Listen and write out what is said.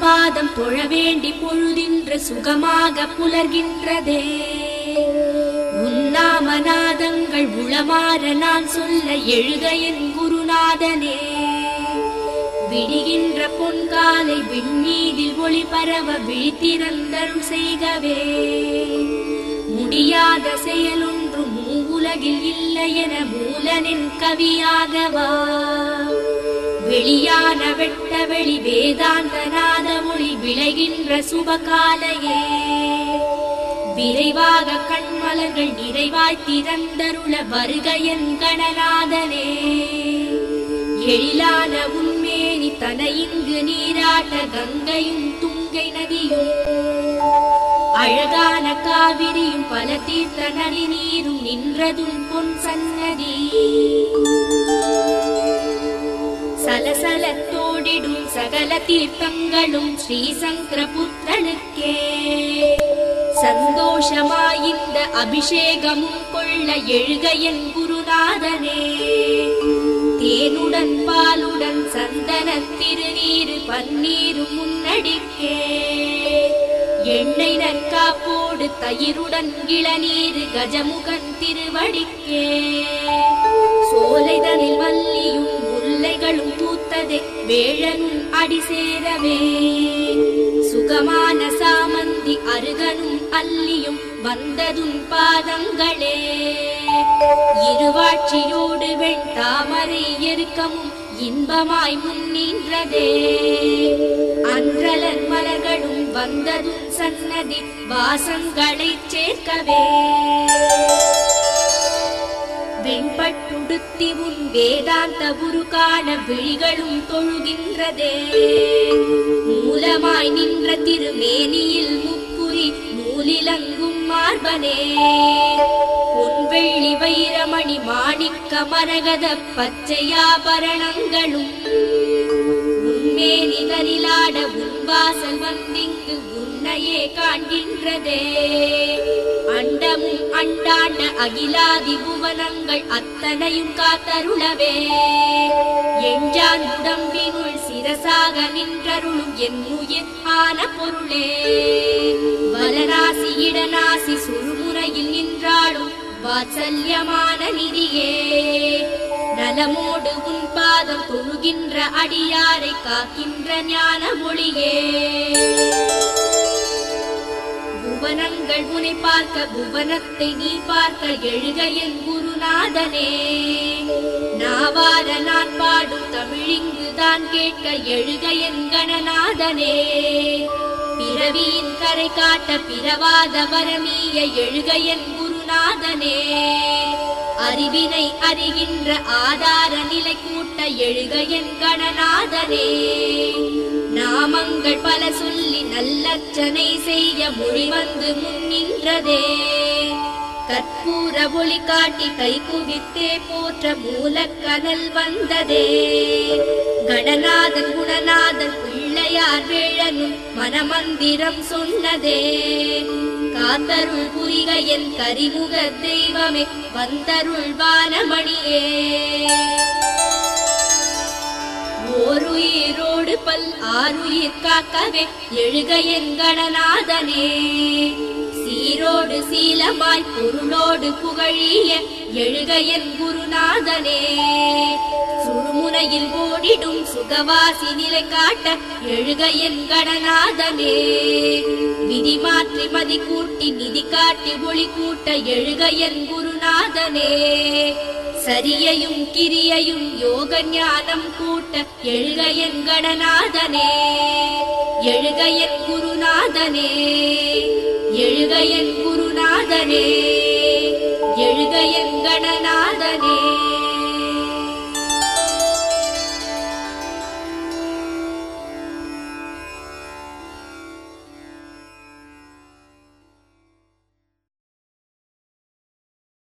பாதம் தொழ வேண்டி பொழுதின்று சுகமாக புலர்கின்றதே. உன்னாமநாதங்கள் உளமாற நான் சொல்ல எழுத என் குருநாதனே. விடுகின்ற பொன்காலை விண்ணீதில் ஒளி பரவ விழித்திறந்தருள் செய்கவே. முடியாத செயலொன்று மூவுலகில் இல்லை என மூலனின் கவியாகவா. வெளியான வெட்ட வெளி வேதாந்த நாத மொழி விளைகின்ற சுபகாலையே. விரைவாக கண்மலர்கள் நிறைவாய் திறந்தருள வருக என் கணநாதனே எழிலான உண்மேனி தன நீராட்ட கங்கையும் துங்கை நதியும். அழகான காவிரியும் பல தீர்த்த நதி நீரும் நின்றதும் பொன் சன்னதி. சலசலத்தோடிடும் சகல தீர்த்தங்களும் ஸ்ரீசங்கர புத்திரனுக்கே சந்தோஷமாயிந்த அபிஷேகமும் கொள்ள எழுக என் குருநாதனே. தேனுடன் பாலுடன் சந்தன திருநீரு பன்னீரு முன்னடிக்கே. எண்ணெய் நற்காப்போடு தயிருடன் இளநீரு கஜமுகன் திருவடிக்கே. சோலைதனில் வள்ளியும் முல்லைகளும் பூத்ததே வேழனும் அடி சேரவே. சுகமான சாமந்தி அருகனும் அல்லியும் வந்ததும் பாதங்களே. இருவாட்சியோடு வெண் தாமரை எருக்கமும் இன்பமாய் முன்னின்றதே அன்றலன் மலர்களும் வந்ததும் சன்னதி வாசங்களைச் சேர்க்கவே. சக்தி உன் வேதாந்த குரு விழிகளும் தொழுகின்றதே. மூலமாய் நின்ற திருமேனியில் முப்புரி நூலிலங்கும் மார்பனே. உன் வெள்ளி வைரமணி மாணிக்க மரகத பச்சையாபரணங்களும் உன்மேனி தனிலாட உன் வாசல் வந்திங்கு உன்னையே காண்கின்றதே. அண்டமும் அண்டாண்ட அகிலாதி புவனங்கள் அத்தனையும் காத்தருளவே. என்றான் உடம்பினுள் சிரசாக நின்றருளும் என் உயிர் ஆன பொருளே. வலராசி இடநாசி சுழுமுறையில் நின்றாடும் வாத்சல்யமான நிதியே. நலமோடு உன் பாதம் தொழுகின்ற அடியாரை காக்கின்ற ஞான மொழியே புவனங்கள் உனை பார்க்க புவனத்தை நீ பார்க்க எழுக என் குருநாதனே. நாவார நான் பாடும் தமிழிங்கு தான் கேட்க எழுக என் கணநாதனே. பிறவியின் கரை காட்ட பிறவாத வரமீய எழுக என் குருநாதனே. அறிவினை அறிகின்ற ஆதார நிலை கூட்ட எழுக என் கணநாதனே. நாமங்கள் பல சொல் நல்லச்சனை செய்ய மொழி வந்து முன்னின்றதே கற்பூர ஒளி காட்டி கை குவித்தே போற்ற மூலக்கனல் வந்ததே. கடநாதன் குணநாதன் பிள்ளையார் வேழனும் மனமந்திரம் சொன்னதே. காத்தருள் புரிக என் கரிமுக தெய்வமே வந்தருள் வானமணியே ஓருயிரோடு பல் ஆறுயிர் காக்கவே எழுக எங்கடநாதனே. சீரோடு சீலமாய் பொருளோடு புகழிய எழுக என் குருநாதனே. சுழுமுனையில் ஓடிடும் சுகவாசி நிலை காட்ட எழுக என் கடநாதனே விதி மாற்றி மதி கூட்டி நிதி காட்டி ஒளி கூட்ட எழுக என் குருநாதனே. சரியையும் கிரியையும் யோக ஞானம் கூட்ட எழுக என் கணநாதனே எழுக என் குருநாதனே எழுக என் குருநாதனே எழுக என் கணநாதனே